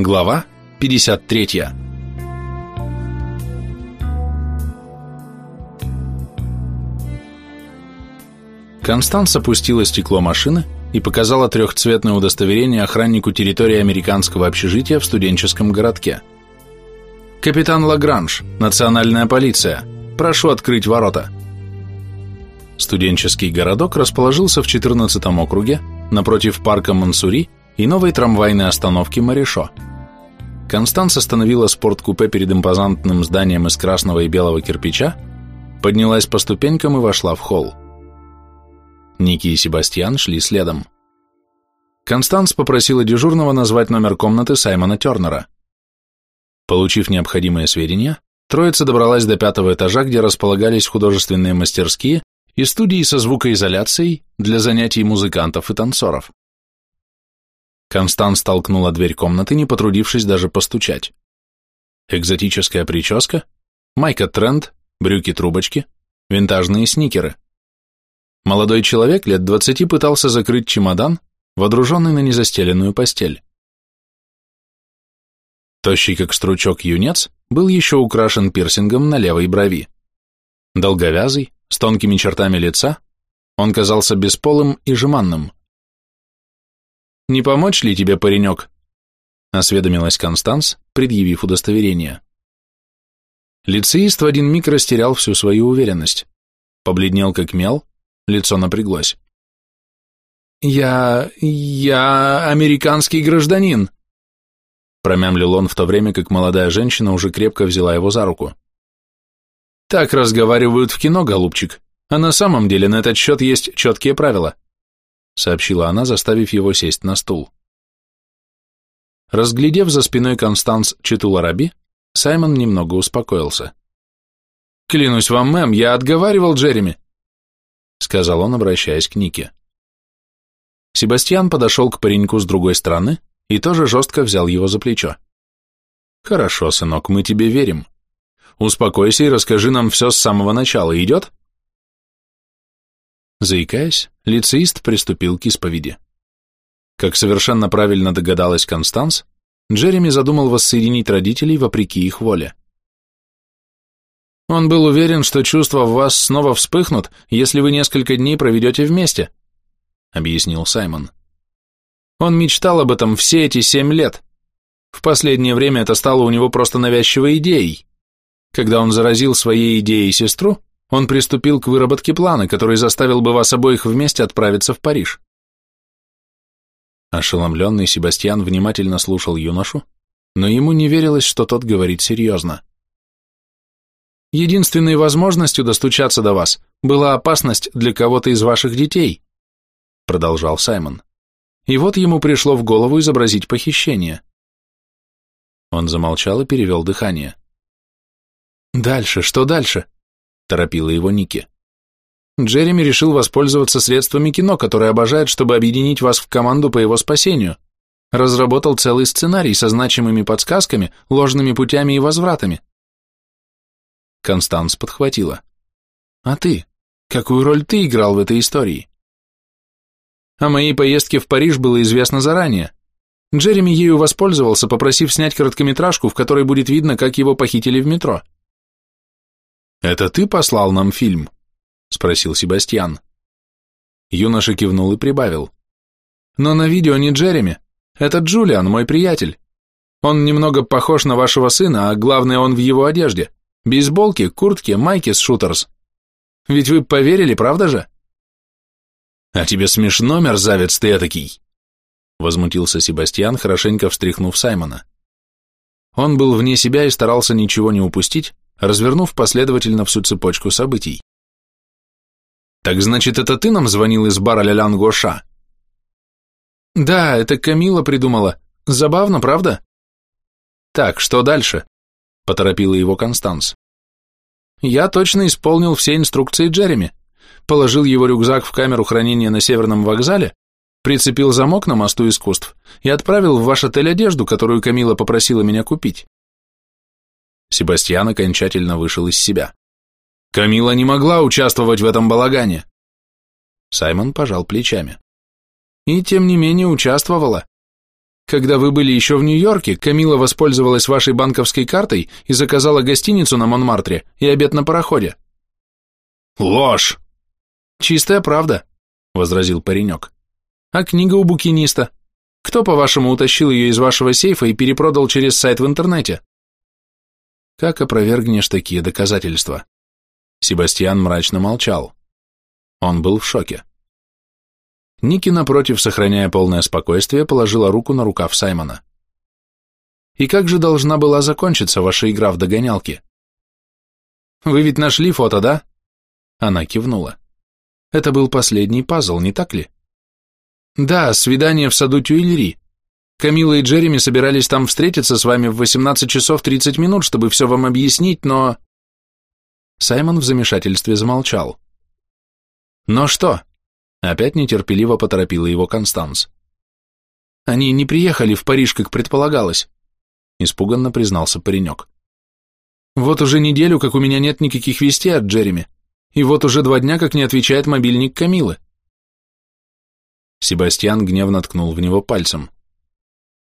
Глава 53 Констанс опустила стекло машины и показала трехцветное удостоверение охраннику территории американского общежития в студенческом городке. «Капитан Лагранж, национальная полиция, прошу открыть ворота». Студенческий городок расположился в 14 округе, напротив парка Мансури и новой трамвайной остановки Марешо. Констанс остановила спорткупе перед импозантным зданием из красного и белого кирпича, поднялась по ступенькам и вошла в холл. Ники и Себастьян шли следом. Констанс попросила дежурного назвать номер комнаты Саймона Тернера. Получив необходимые сведения, троица добралась до пятого этажа, где располагались художественные мастерские и студии со звукоизоляцией для занятий музыкантов и танцоров. Констанс толкнула дверь комнаты, не потрудившись даже постучать. Экзотическая прическа, майка-тренд, брюки-трубочки, винтажные сникеры – Молодой человек лет двадцати пытался закрыть чемодан, водруженный на незастеленную постель. Тощий, как стручок юнец, был еще украшен пирсингом на левой брови. Долговязый, с тонкими чертами лица, он казался бесполым и жеманным. «Не помочь ли тебе, паренек?» — осведомилась Констанс, предъявив удостоверение. Лицеист в один миг растерял всю свою уверенность, побледнел как мел, Лицо напряглось. «Я... я американский гражданин», промямлил он в то время, как молодая женщина уже крепко взяла его за руку. «Так разговаривают в кино, голубчик, а на самом деле на этот счет есть четкие правила», сообщила она, заставив его сесть на стул. Разглядев за спиной Констанс Читула Раби, Саймон немного успокоился. «Клянусь вам, мэм, я отговаривал Джереми сказал он, обращаясь к Нике. Себастьян подошел к пареньку с другой стороны и тоже жестко взял его за плечо. «Хорошо, сынок, мы тебе верим. Успокойся и расскажи нам все с самого начала, идет?» Заикаясь, лицеист приступил к исповеди. Как совершенно правильно догадалась Констанс, Джереми задумал воссоединить родителей вопреки их воле. Он был уверен, что чувства в вас снова вспыхнут, если вы несколько дней проведете вместе, объяснил Саймон. Он мечтал об этом все эти семь лет. В последнее время это стало у него просто навязчивой идеей. Когда он заразил своей идеей сестру, он приступил к выработке плана, который заставил бы вас обоих вместе отправиться в Париж. Ошеломленный Себастьян внимательно слушал юношу, но ему не верилось, что тот говорит серьезно. Единственной возможностью достучаться до вас была опасность для кого-то из ваших детей, продолжал Саймон. И вот ему пришло в голову изобразить похищение. Он замолчал и перевел дыхание. «Дальше, что дальше?» – торопила его Ники. Джереми решил воспользоваться средствами кино, которое обожает, чтобы объединить вас в команду по его спасению. Разработал целый сценарий со значимыми подсказками, ложными путями и возвратами. Констанс подхватила. «А ты? Какую роль ты играл в этой истории?» О моей поездке в Париж было известно заранее. Джереми ею воспользовался, попросив снять короткометражку, в которой будет видно, как его похитили в метро. «Это ты послал нам фильм?» — спросил Себастьян. Юноша кивнул и прибавил. «Но на видео не Джереми. Это Джулиан, мой приятель. Он немного похож на вашего сына, а главное, он в его одежде. Бейсболки, куртки, майки с шутерс. Ведь вы поверили, правда же? А тебе смешно, мерзавец ты этакий? Возмутился Себастьян, хорошенько встряхнув Саймона. Он был вне себя и старался ничего не упустить, развернув последовательно всю цепочку событий. «Так значит, это ты нам звонил из бара Лялян Гоша?» «Да, это Камила придумала. Забавно, правда?» «Так, что дальше?» поторопила его Констанс. Я точно исполнил все инструкции Джереми. Положил его рюкзак в камеру хранения на Северном вокзале, прицепил замок на мосту искусств и отправил в ваш отель одежду, которую Камила попросила меня купить. Себастьян окончательно вышел из себя. Камила не могла участвовать в этом балагане. Саймон пожал плечами. И тем не менее участвовала. Когда вы были еще в Нью-Йорке, Камила воспользовалась вашей банковской картой и заказала гостиницу на Монмартре и обед на пароходе. Ложь! Чистая правда, возразил паренек. А книга у букиниста? Кто, по-вашему, утащил ее из вашего сейфа и перепродал через сайт в интернете? Как опровергнешь такие доказательства? Себастьян мрачно молчал. Он был в шоке. Ники, напротив, сохраняя полное спокойствие, положила руку на рукав Саймона. «И как же должна была закончиться ваша игра в догонялки?» «Вы ведь нашли фото, да?» Она кивнула. «Это был последний пазл, не так ли?» «Да, свидание в саду Тюильри. Камила и Джереми собирались там встретиться с вами в 18 часов 30 минут, чтобы все вам объяснить, но...» Саймон в замешательстве замолчал. «Но что?» Опять нетерпеливо поторопила его Констанс. Они не приехали в Париж, как предполагалось, испуганно признался паренек. Вот уже неделю, как у меня нет никаких вестей от Джереми, и вот уже два дня, как не отвечает мобильник Камилы. Себастьян гневно ткнул в него пальцем.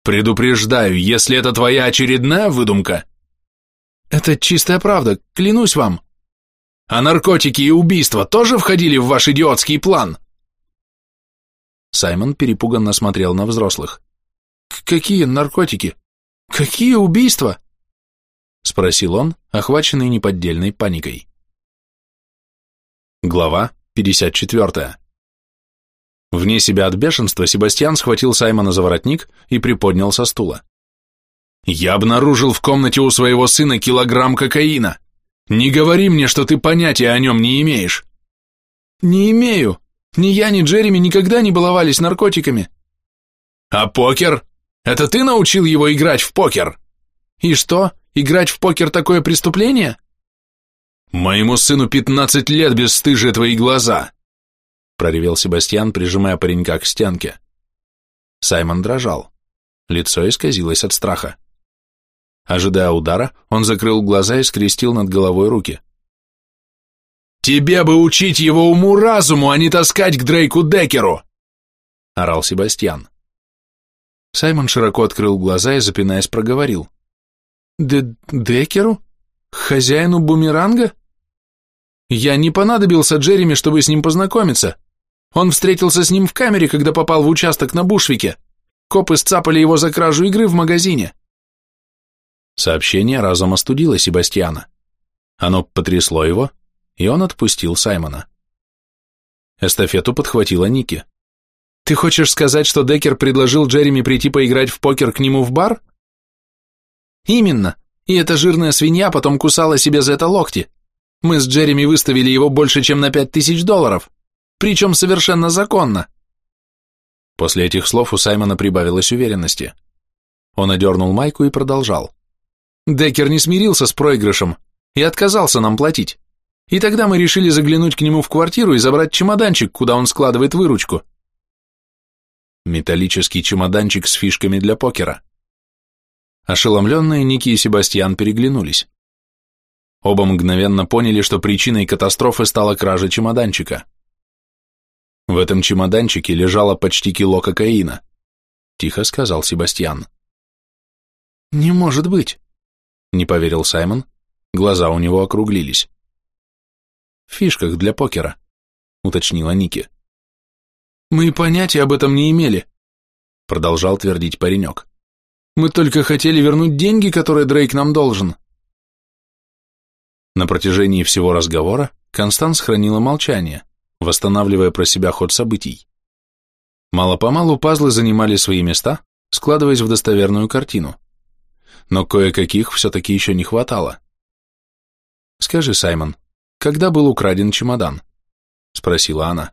«Предупреждаю, если это твоя очередная выдумка...» «Это чистая правда, клянусь вам». «А наркотики и убийства тоже входили в ваш идиотский план?» Саймон перепуганно смотрел на взрослых. «Какие наркотики? Какие убийства?» Спросил он, охваченный неподдельной паникой. Глава 54 Вне себя от бешенства Себастьян схватил Саймона за воротник и приподнял со стула. «Я обнаружил в комнате у своего сына килограмм кокаина. Не говори мне, что ты понятия о нем не имеешь». «Не имею», ни я, ни Джереми никогда не баловались наркотиками. А покер? Это ты научил его играть в покер? И что, играть в покер такое преступление? Моему сыну пятнадцать лет, бесстыжие твои глаза, проревел Себастьян, прижимая паренька к стенке. Саймон дрожал. Лицо исказилось от страха. Ожидая удара, он закрыл глаза и скрестил над головой руки. «Тебе бы учить его уму-разуму, а не таскать к Дрейку Декеру!» — орал Себастьян. Саймон широко открыл глаза и, запинаясь, проговорил. «Д Декеру? Хозяину бумеранга? Я не понадобился Джереми, чтобы с ним познакомиться. Он встретился с ним в камере, когда попал в участок на Бушвике. Копы сцапали его за кражу игры в магазине». Сообщение разом остудило Себастьяна. Оно потрясло его, и он отпустил Саймона. Эстафету подхватила Ники. «Ты хочешь сказать, что Деккер предложил Джереми прийти поиграть в покер к нему в бар?» «Именно. И эта жирная свинья потом кусала себе за это локти. Мы с Джереми выставили его больше, чем на пять тысяч долларов. Причем совершенно законно». После этих слов у Саймона прибавилось уверенности. Он одернул майку и продолжал. Деккер не смирился с проигрышем и отказался нам платить. И тогда мы решили заглянуть к нему в квартиру и забрать чемоданчик, куда он складывает выручку. Металлический чемоданчик с фишками для покера. Ошеломленные Ники и Себастьян переглянулись. Оба мгновенно поняли, что причиной катастрофы стала кража чемоданчика. В этом чемоданчике лежало почти кило кокаина, тихо сказал Себастьян. Не может быть, не поверил Саймон, глаза у него округлились фишках для покера», — уточнила Ники. «Мы понятия об этом не имели», — продолжал твердить паренек. «Мы только хотели вернуть деньги, которые Дрейк нам должен». На протяжении всего разговора Констанс хранила молчание, восстанавливая про себя ход событий. Мало-помалу пазлы занимали свои места, складываясь в достоверную картину. Но кое-каких все-таки еще не хватало. «Скажи, Саймон, когда был украден чемодан?» — спросила она.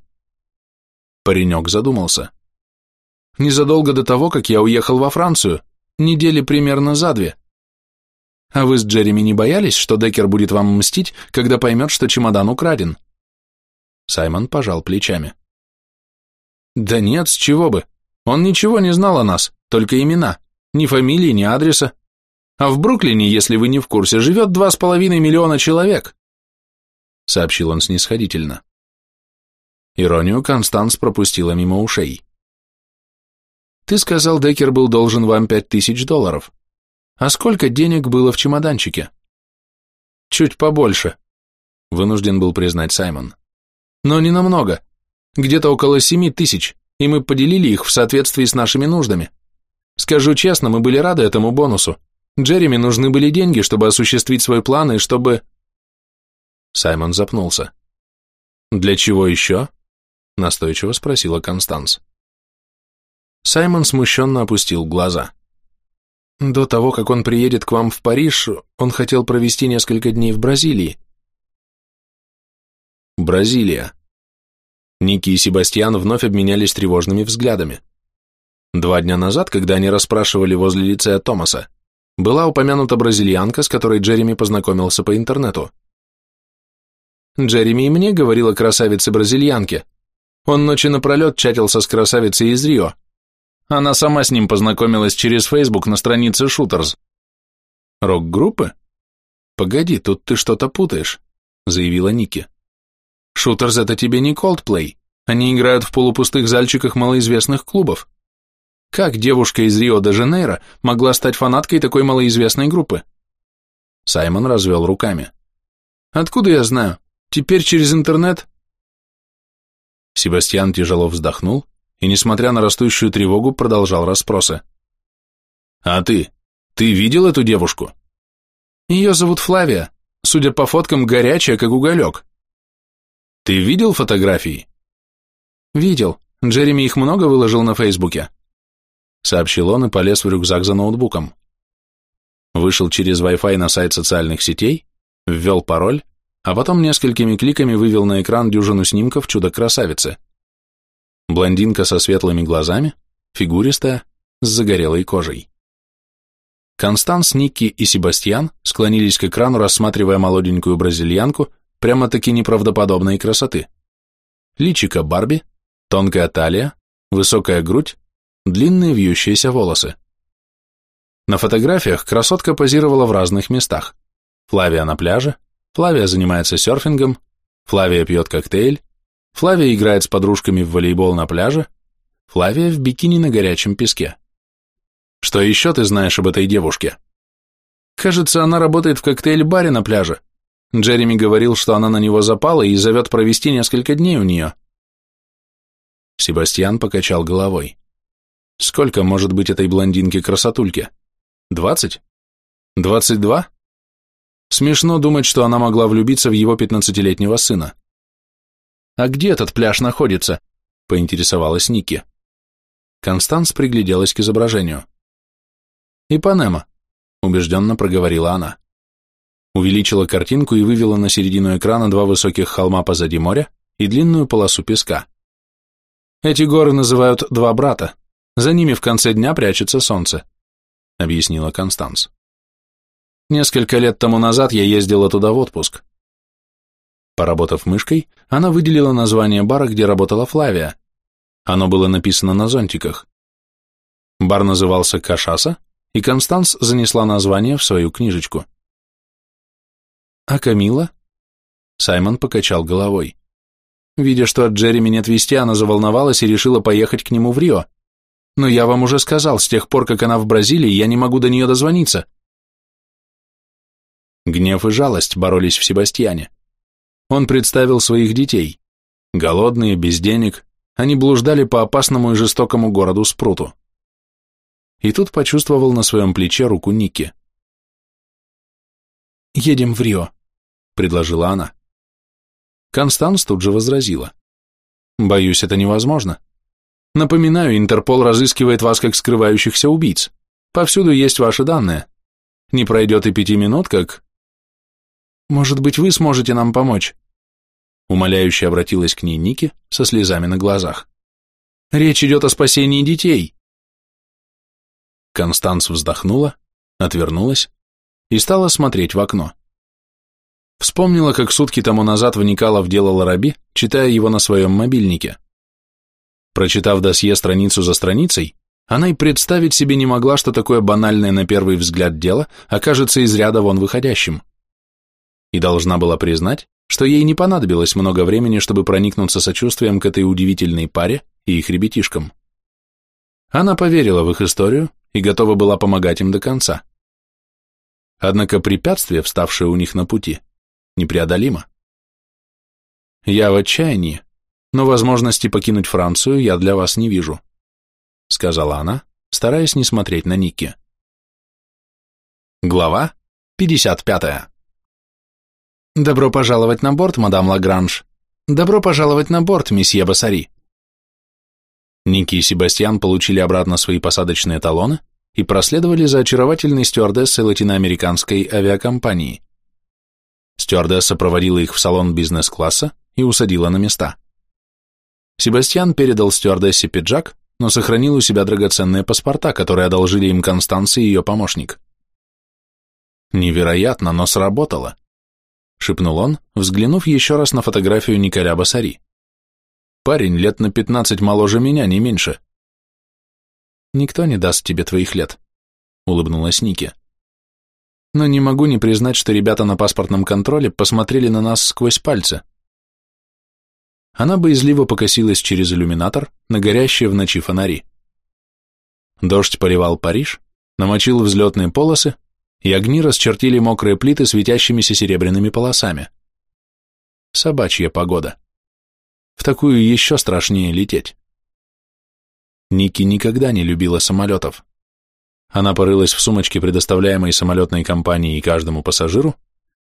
Паренек задумался. «Незадолго до того, как я уехал во Францию, недели примерно за две. А вы с Джереми не боялись, что Деккер будет вам мстить, когда поймет, что чемодан украден?» Саймон пожал плечами. «Да нет, с чего бы. Он ничего не знал о нас, только имена, ни фамилии, ни адреса. А в Бруклине, если вы не в курсе, живет два с половиной миллиона человек сообщил он снисходительно. Иронию Констанс пропустила мимо ушей. Ты сказал, Деккер был должен вам пять тысяч долларов. А сколько денег было в чемоданчике? Чуть побольше, вынужден был признать Саймон. Но не намного. Где-то около семи тысяч, и мы поделили их в соответствии с нашими нуждами. Скажу честно, мы были рады этому бонусу. Джереми нужны были деньги, чтобы осуществить свой план и чтобы... Саймон запнулся. «Для чего еще?» – настойчиво спросила Констанс. Саймон смущенно опустил глаза. До того, как он приедет к вам в Париж, он хотел провести несколько дней в Бразилии. Бразилия. Ники и Себастьян вновь обменялись тревожными взглядами. Два дня назад, когда они расспрашивали возле лицея Томаса, была упомянута бразильянка, с которой Джереми познакомился по интернету. Джереми и мне говорила красавице-бразильянке. Он ночи напролет чатился с красавицей из Рио. Она сама с ним познакомилась через Facebook на странице Шутерс. Рок-группы? Погоди, тут ты что-то путаешь, заявила Ники. Шутерс это тебе не Coldplay. Они играют в полупустых зальчиках малоизвестных клубов. Как девушка из Рио-де-Жанейро могла стать фанаткой такой малоизвестной группы? Саймон развел руками. Откуда я знаю? Теперь через интернет? Себастьян тяжело вздохнул и, несмотря на растущую тревогу, продолжал расспросы. «А ты? Ты видел эту девушку?» «Ее зовут Флавия. Судя по фоткам, горячая, как уголек». «Ты видел фотографии?» «Видел. Джереми их много выложил на Фейсбуке», — сообщил он и полез в рюкзак за ноутбуком. Вышел через Wi-Fi на сайт социальных сетей, ввел пароль а потом несколькими кликами вывел на экран дюжину снимков чудо-красавицы. Блондинка со светлыми глазами, фигуристая, с загорелой кожей. Констанс, Никки и Себастьян склонились к экрану, рассматривая молоденькую бразильянку прямо-таки неправдоподобной красоты. Личико Барби, тонкая талия, высокая грудь, длинные вьющиеся волосы. На фотографиях красотка позировала в разных местах. Флавия на пляже, Флавия занимается серфингом, Флавия пьет коктейль, Флавия играет с подружками в волейбол на пляже, Флавия в бикини на горячем песке. Что еще ты знаешь об этой девушке? Кажется, она работает в коктейль-баре на пляже. Джереми говорил, что она на него запала и зовет провести несколько дней у нее. Себастьян покачал головой. Сколько может быть этой блондинке-красотульке? Двадцать? Двадцать два? Смешно думать, что она могла влюбиться в его пятнадцатилетнего сына. «А где этот пляж находится?» – поинтересовалась Ники. Констанс пригляделась к изображению. «Ипанема», – убежденно проговорила она. Увеличила картинку и вывела на середину экрана два высоких холма позади моря и длинную полосу песка. «Эти горы называют «два брата», за ними в конце дня прячется солнце», — объяснила Констанс. Несколько лет тому назад я ездила туда в отпуск. Поработав мышкой, она выделила название бара, где работала Флавия. Оно было написано на зонтиках. Бар назывался Кашаса, и Констанс занесла название в свою книжечку. «А Камила?» Саймон покачал головой. Видя, что от Джереми нет вести, она заволновалась и решила поехать к нему в Рио. Но я вам уже сказал, с тех пор, как она в Бразилии, я не могу до нее дозвониться. Гнев и жалость боролись в Себастьяне. Он представил своих детей. Голодные, без денег, они блуждали по опасному и жестокому городу Спруту. И тут почувствовал на своем плече руку Ники. «Едем в Рио», — предложила она. Констанс тут же возразила. «Боюсь, это невозможно. Напоминаю, Интерпол разыскивает вас как скрывающихся убийц. Повсюду есть ваши данные. Не пройдет и пяти минут, как может быть, вы сможете нам помочь?» Умоляюще обратилась к ней Ники со слезами на глазах. «Речь идет о спасении детей!» Констанс вздохнула, отвернулась и стала смотреть в окно. Вспомнила, как сутки тому назад вникала в дело Лараби, читая его на своем мобильнике. Прочитав досье страницу за страницей, она и представить себе не могла, что такое банальное на первый взгляд дело окажется из ряда вон выходящим и должна была признать, что ей не понадобилось много времени, чтобы проникнуться сочувствием к этой удивительной паре и их ребятишкам. Она поверила в их историю и готова была помогать им до конца. Однако препятствие, вставшее у них на пути, непреодолимо. Я в отчаянии, но возможности покинуть Францию я для вас не вижу, сказала она, стараясь не смотреть на Ники. Глава 55. Добро пожаловать на борт, мадам Лагранж. Добро пожаловать на борт, месье Басари. Ники и Себастьян получили обратно свои посадочные талоны и проследовали за очаровательной стюардессой латиноамериканской авиакомпании. Стюардесса проводила их в салон бизнес-класса и усадила на места. Себастьян передал стюардессе пиджак, но сохранил у себя драгоценные паспорта, которые одолжили им Констанция и ее помощник. «Невероятно, но сработало», — шепнул он, взглянув еще раз на фотографию Николя Басари. «Парень лет на пятнадцать моложе меня, не меньше». «Никто не даст тебе твоих лет», — улыбнулась Ники. «Но не могу не признать, что ребята на паспортном контроле посмотрели на нас сквозь пальцы». Она боязливо покосилась через иллюминатор на горящие в ночи фонари. Дождь поливал Париж, намочил взлетные полосы, и огни расчертили мокрые плиты светящимися серебряными полосами. Собачья погода. В такую еще страшнее лететь. Ники никогда не любила самолетов. Она порылась в сумочке, предоставляемой самолетной компанией каждому пассажиру,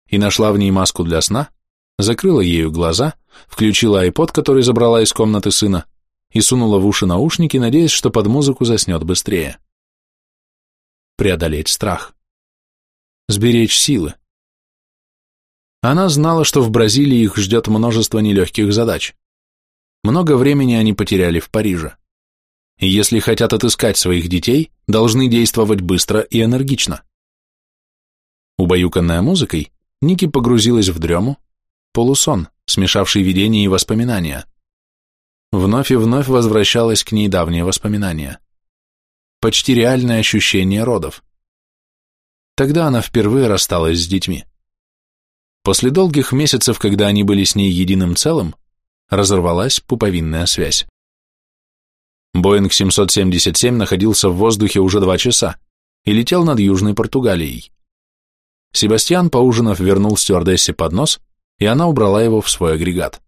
и нашла в ней маску для сна, закрыла ею глаза, включила айпод, который забрала из комнаты сына, и сунула в уши наушники, надеясь, что под музыку заснет быстрее. Преодолеть страх. Сберечь силы. Она знала, что в Бразилии их ждет множество нелегких задач. Много времени они потеряли в Париже. Если хотят отыскать своих детей, должны действовать быстро и энергично. Убаюканная музыкой, Ники погрузилась в дрему, полусон, смешавший видения и воспоминания. Вновь и вновь возвращалось к ней давние воспоминания. Почти реальное ощущение родов. Тогда она впервые рассталась с детьми. После долгих месяцев, когда они были с ней единым целым, разорвалась пуповинная связь. Боинг 777 находился в воздухе уже два часа и летел над Южной Португалией. Себастьян, поужинав, вернул стюардессе поднос, и она убрала его в свой агрегат.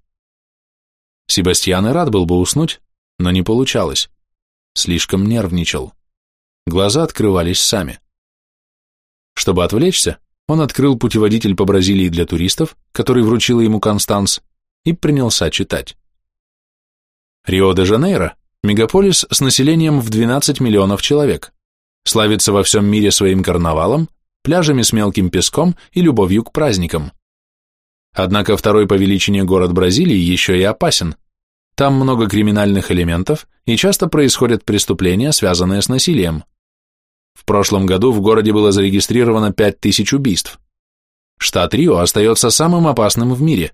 Себастьян и рад был бы уснуть, но не получалось. Слишком нервничал. Глаза открывались сами. Чтобы отвлечься, он открыл путеводитель по Бразилии для туристов, который вручила ему Констанс, и принялся читать. Рио-де-Жанейро – мегаполис с населением в 12 миллионов человек, славится во всем мире своим карнавалом, пляжами с мелким песком и любовью к праздникам. Однако второй по величине город Бразилии еще и опасен. Там много криминальных элементов и часто происходят преступления, связанные с насилием. В прошлом году в городе было зарегистрировано 5000 убийств. Штат Рио остается самым опасным в мире.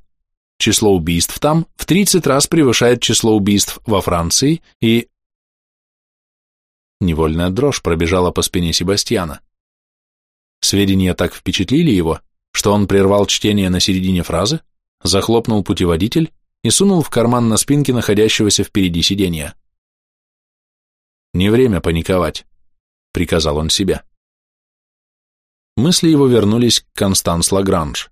Число убийств там в 30 раз превышает число убийств во Франции и... Невольная дрожь пробежала по спине Себастьяна. Сведения так впечатлили его, что он прервал чтение на середине фразы, захлопнул путеводитель и сунул в карман на спинке находящегося впереди сиденья. «Не время паниковать», — приказал он себе. Мысли его вернулись к Констанс Лагранж.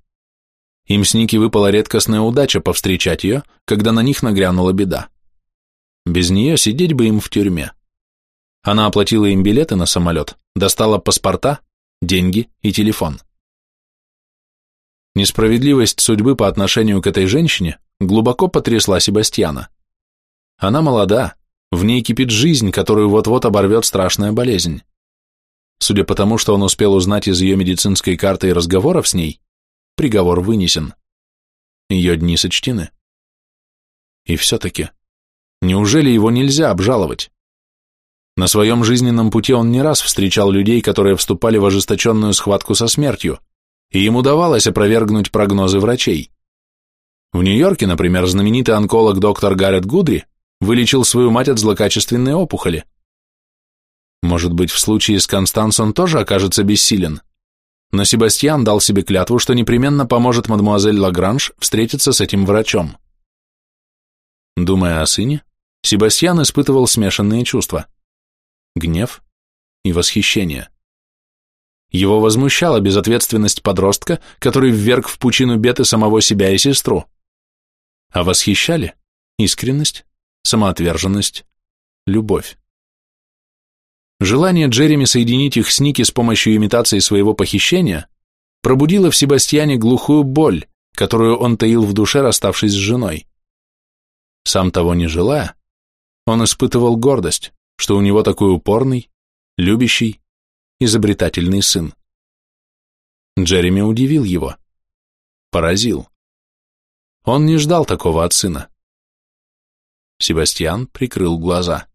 Им с Ники выпала редкостная удача повстречать ее, когда на них нагрянула беда. Без нее сидеть бы им в тюрьме. Она оплатила им билеты на самолет, достала паспорта, деньги и телефон. Несправедливость судьбы по отношению к этой женщине глубоко потрясла Себастьяна. Она молода, в ней кипит жизнь, которую вот-вот оборвет страшная болезнь. Судя по тому, что он успел узнать из ее медицинской карты и разговоров с ней, приговор вынесен. Ее дни сочтены. И все-таки, неужели его нельзя обжаловать? На своем жизненном пути он не раз встречал людей, которые вступали в ожесточенную схватку со смертью, и им удавалось опровергнуть прогнозы врачей. В Нью-Йорке, например, знаменитый онколог доктор Гаррет Гудри вылечил свою мать от злокачественной опухоли. Может быть, в случае с Констанс он тоже окажется бессилен? Но Себастьян дал себе клятву, что непременно поможет мадмуазель Лагранж встретиться с этим врачом. Думая о сыне, Себастьян испытывал смешанные чувства. гнев и восхищение. Его возмущала безответственность подростка, который вверг в пучину беды самого себя и сестру. А восхищали искренность, самоотверженность, любовь. Желание Джереми соединить их с Ники с помощью имитации своего похищения пробудило в Себастьяне глухую боль, которую он таил в душе, расставшись с женой. Сам того не желая, он испытывал гордость, что у него такой упорный, любящий, изобретательный сын. Джереми удивил его, поразил. Он не ждал такого от сына. Себастьян прикрыл глаза.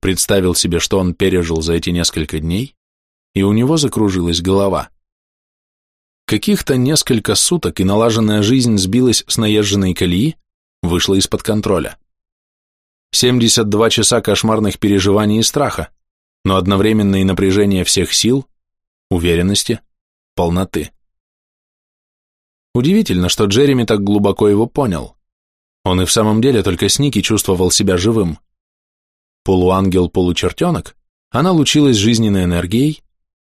Представил себе, что он пережил за эти несколько дней, и у него закружилась голова. Каких-то несколько суток и налаженная жизнь сбилась с наезженной колеи, вышла из-под контроля. 72 часа кошмарных переживаний и страха, но одновременно и напряжение всех сил, уверенности, полноты. Удивительно, что Джереми так глубоко его понял. Он и в самом деле только с Ники чувствовал себя живым. Полуангел-получертенок, она лучилась жизненной энергией,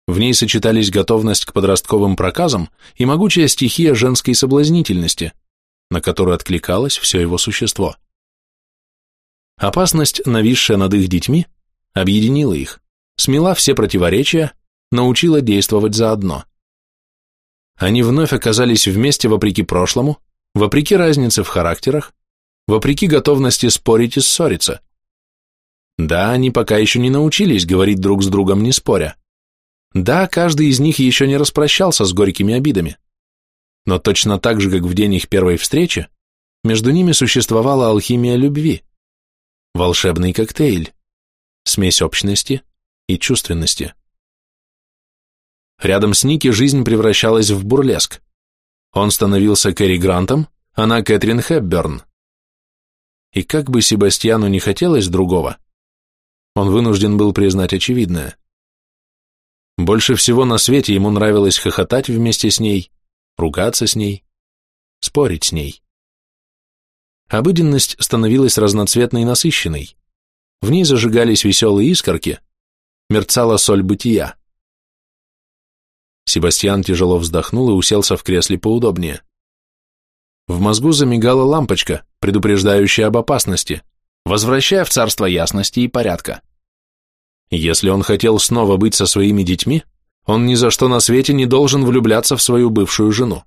в ней сочетались готовность к подростковым проказам и могучая стихия женской соблазнительности, на которую откликалось все его существо. Опасность, нависшая над их детьми, объединила их, смела все противоречия, научила действовать заодно. Они вновь оказались вместе вопреки прошлому, вопреки разнице в характерах, вопреки готовности спорить и ссориться. Да, они пока еще не научились говорить друг с другом не споря, да, каждый из них еще не распрощался с горькими обидами. Но точно так же, как в день их первой встречи, между ними существовала алхимия любви, волшебный коктейль, смесь общности и чувственности. Рядом с Ники жизнь превращалась в бурлеск. Он становился Кэрри Грантом, она Кэтрин Хепберн. И как бы Себастьяну не хотелось другого, он вынужден был признать очевидное – больше всего на свете ему нравилось хохотать вместе с ней, ругаться с ней, спорить с ней. Обыденность становилась разноцветной и насыщенной. В ней зажигались веселые искорки, мерцала соль бытия. Себастьян тяжело вздохнул и уселся в кресле поудобнее. В мозгу замигала лампочка, предупреждающая об опасности, возвращая в царство ясности и порядка. Если он хотел снова быть со своими детьми, он ни за что на свете не должен влюбляться в свою бывшую жену.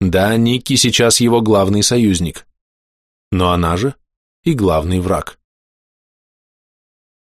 Да, Никки сейчас его главный союзник, но она же и главный враг.